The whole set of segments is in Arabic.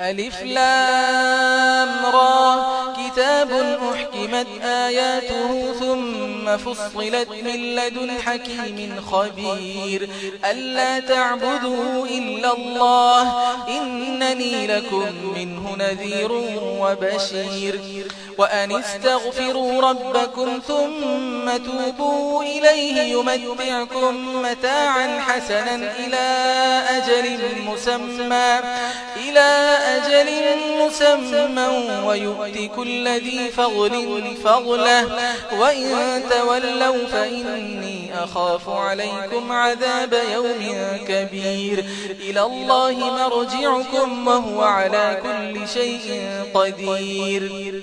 ألف لام را. كتاب أحكام أحكمت آياته ثم فصلت من لدن حكيم خبير. ألا تعبدوا إلا الله إنني لكم منه نذير وبشير. وأن استغفروا ربكم ثم توبوا إليه يمتعكم متاعا حسنا إلى أجل مسمى إلى أجل مسمى ويؤتي كل ذي فضل منهم فضله وإن تولوا فإني أخاف عليكم عذاب يوم كبير. إلى الله مرجعكم وهو على كل شيء قدير.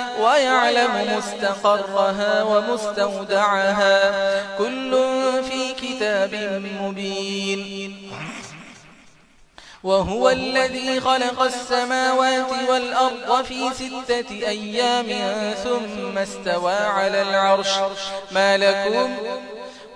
ويعلم مستقرها ومستودعها. كل في كتاب مبين. وهو الذي خلق السماوات والأرض في ستة أيام ثم استوى على العرش. ما لكم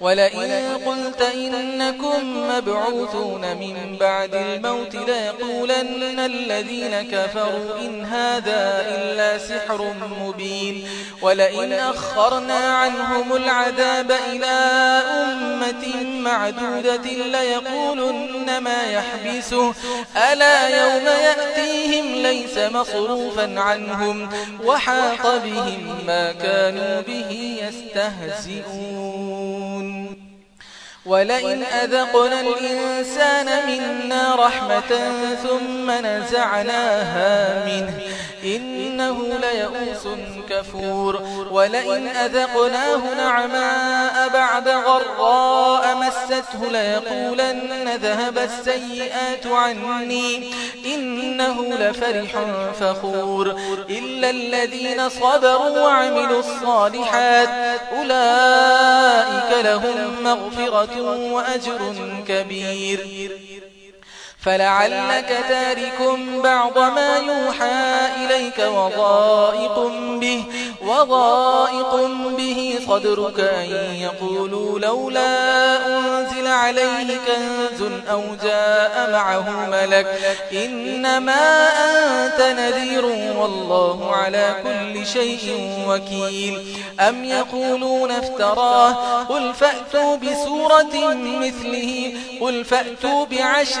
ولئن قلت إنكم مبعوثون من بعد الموت ليقولن الذين كفروا إن هذا إلا سحر مبين. ولئن أخرنا عنهم العذاب إلى أمة معدودة ليقولن ما يحبسه. ألا يوم يأتيهم ليس مصروفا عنهم. وحاق بهم ما كانوا به يستهزئون. ولئن أذقنا الإنسان منا رحمة ثم نزعناها منه إنه ليئوس كفور ولئن أذقناه نعماء بعد غراء مسته ليقولن ذهب السيئات عني إنه لفرح فخور إلا الذين صبروا وعملوا الصالحات أولئك لهم مغفرة وأجر كبير فلعلك تارك بعض ما يوحى إليك وضائق به, وضائق به صدرك أن يقولوا لولا أنزل عليه كنز أو جاء معه ملك. إنما أنت نذير والله على كل شيء وكيل. أم يقولون افتراه؟ قل فأتوا بسورة مثله قل فأتوا بعشر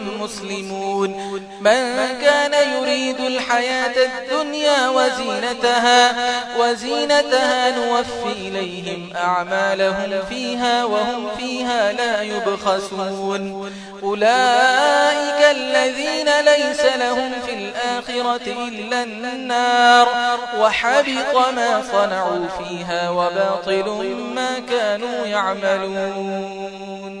المسلمون. من كان يريد الحياة الدنيا وزينتها وزينتها نوفي إليهم أعمالهم فيها وهم فيها لا يبخسون. أولئك الذين ليس لهم في الآخرة إلا النار وحبط ما صنعوا فيها وباطل ما كانوا يعملون.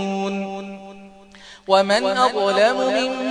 ومن أظلم ممن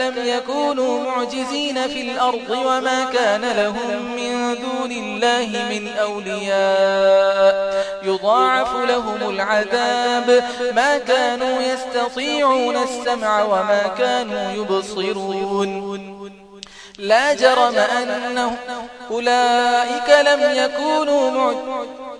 فلم يكونوا معجزين في الأرض وما كان لهم من دون الله من أولياء يضاعف لهم العذاب ما كانوا يستطيعون السمع وما كانوا يبصرون لا جرم أنه أولئك لم يكونوا معجزين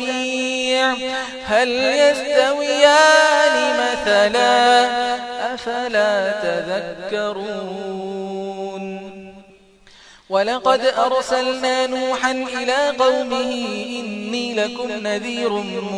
السميع هل يستويان مثلا أفلا تذكرون؟ ولقد أرسلنا نوحا إلى قومه إني لكم نذير مبين.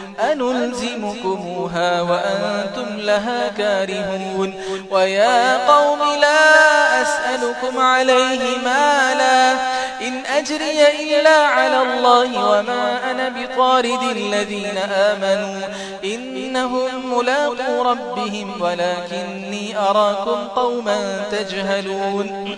أنلزمكموها وأنتم لها كارهون ويا قوم لا أسألكم عليه مالا إن أجري إلا على الله وما أنا بطارد الذين آمنوا إنهم ملاقوا ربهم ولكني أراكم قوما تجهلون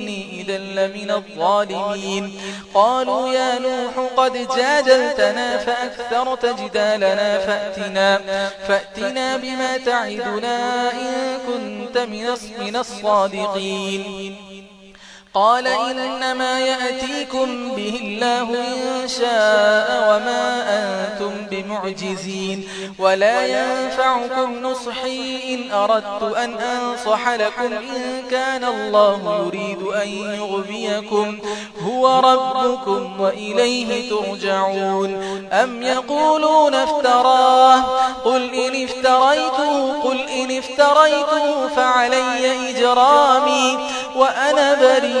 إذا لمن الظالمين. قالوا يا نوح قد جادلتنا فأكثرت جدالنا فأتنا, فأتنا بما تعدنا إن كنت من الصادقين. قال إنما يأتيكم به الله إن شاء وما أنتم بمعجزين ولا ينفعكم نصحي إن أردت أن أنصح لكم إن كان الله يريد أن يغبيكم هو ربكم وإليه ترجعون أم يقولون افتراه قل إن افتريته قل إن افتريته فعلي إجرامي وأنا بريء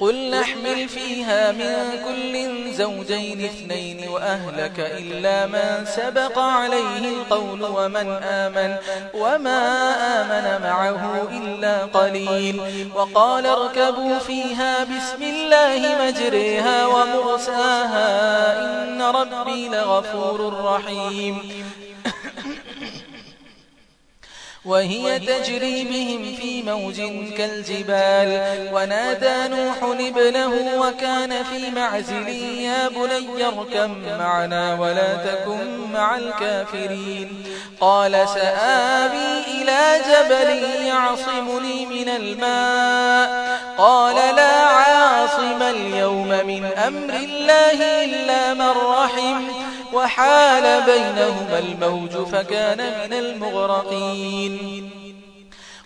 قل نحمل فيها من كل زوجين اثنين وأهلك إلا من سبق عليه القول ومن آمن وما آمن معه إلا قليل وقال اركبوا فيها بسم الله مجريها ومرساها إن ربي لغفور رحيم وهي تجري بهم في موج كالجبال. ونادى نوح ابنه وكان في معزل يا بني اركم معنا ولا تكن مع الكافرين. قال سآبي إلى جبل يعصمني من الماء. قال لا عاصم اليوم من أمر الله إلا من رحمه وحال بينهما الموج فكان من المغرقين.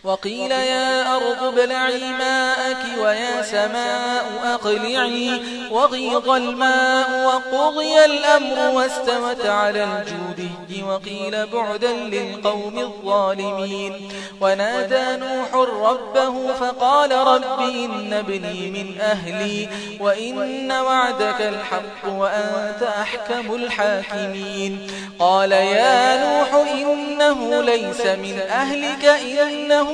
وقيل يا أرض بلعي ماءك ويا سماء أقلعي. وغيظ الماء وقضي الأمر واستوت على الجودي. وقيل بعدا للقوم الظالمين. ونادى نوح ربه فقال رب إن ابني من أهلي. وإن وعدك الحق وأنت أحكم الحاكمين. قال يا نوح إنه ليس من أهلك إنه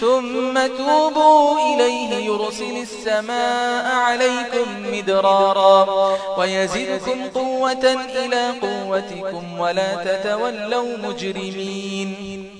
ثم توبوا إليه يرسل السماء عليكم مدرارا ويزدكم قوة إلى قوتكم ولا تتولوا مجرمين.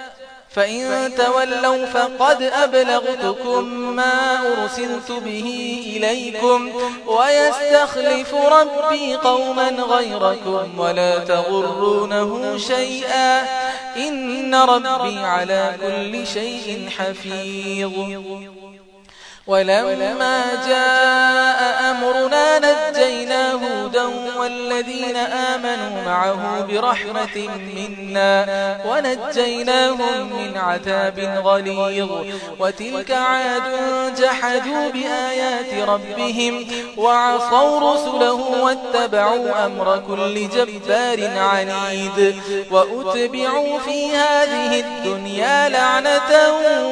فإن تولوا فقد أبلغتكم ما أرسلت به إليكم ويستخلف ربي قوما غيركم ولا تغرونه شيئا إن ربي على كل شيء حفيظ. ولما جاء أمرنا نجينا والذين آمنوا معه برحمة منا ونجيناهم من عتاب غليظ وتلك عاد جحدوا بآيات ربهم وعصوا رسله واتبعوا أمر كل جبار عنيد وأتبعوا في هذه الدنيا لعنة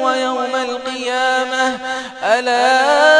ويوم القيامة. ألا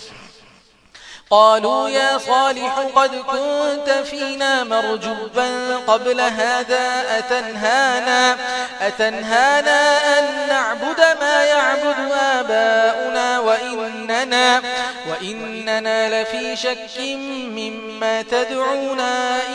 قالوا يا صالح قد كنت فينا مرجبا قبل هذا أتنهانا, أتنهانا أن نعبد ما يعبد آباؤنا وإننا, وإننا لفي شك مما تدعونا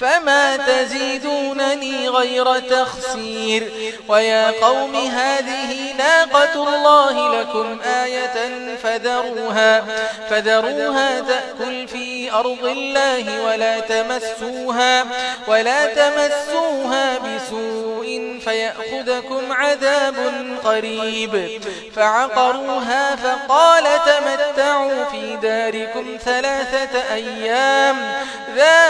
فما تزيدونني غير تخسير ويا قوم هذه ناقة الله لكم آية فذروها, فذروها تأكل في أرض الله ولا تمسوها, ولا تمسوها بسوء فيأخذكم عذاب قريب. فعقروها فقال تمتعوا في داركم ثلاثة أيام ذلك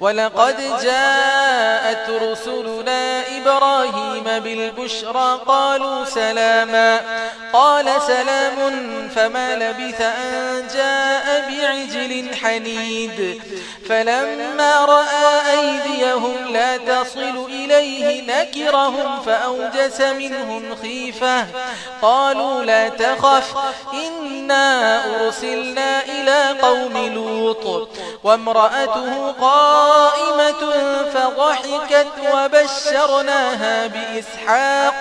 ولقد جاءت رسلنا إبراهيم بالبشرى قالوا سلاما قال سلام فما لبث أن جاء بعجل حنيد فلما رأى أيديهم لا تصل إليه نكرهم فأوجس منهم خيفة قالوا لا تخف إنا أرسلنا إلى قوم لوط وامرأته قائمة فضحكت وبشرناها بإسحاق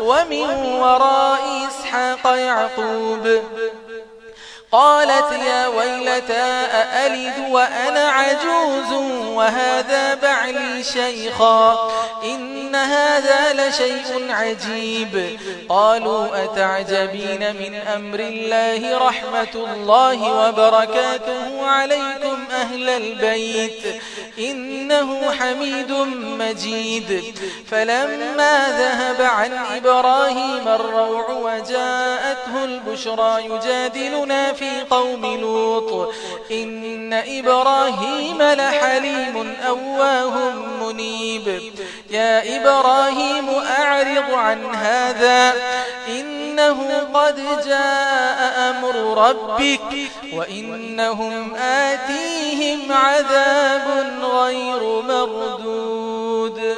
ومن وراء إسحاق يعقوب. قالت يا ويلتى أألد وأنا عجوز وهذا بعلي شيخا إن هذا لشيء عجيب قالوا أتعجبين من أمر الله رحمة الله وبركاته عليكم أهل البيت إنه حميد مجيد فلما ذهب عن إبراهيم الروع وجاءته البشرى يجادلنا في في قوم لوط. إن إبراهيم لحليم أواه منيب. يا إبراهيم أعرض عن هذا. إنه قد جاء أمر ربك. وإنهم آتيهم عذاب غير مردود.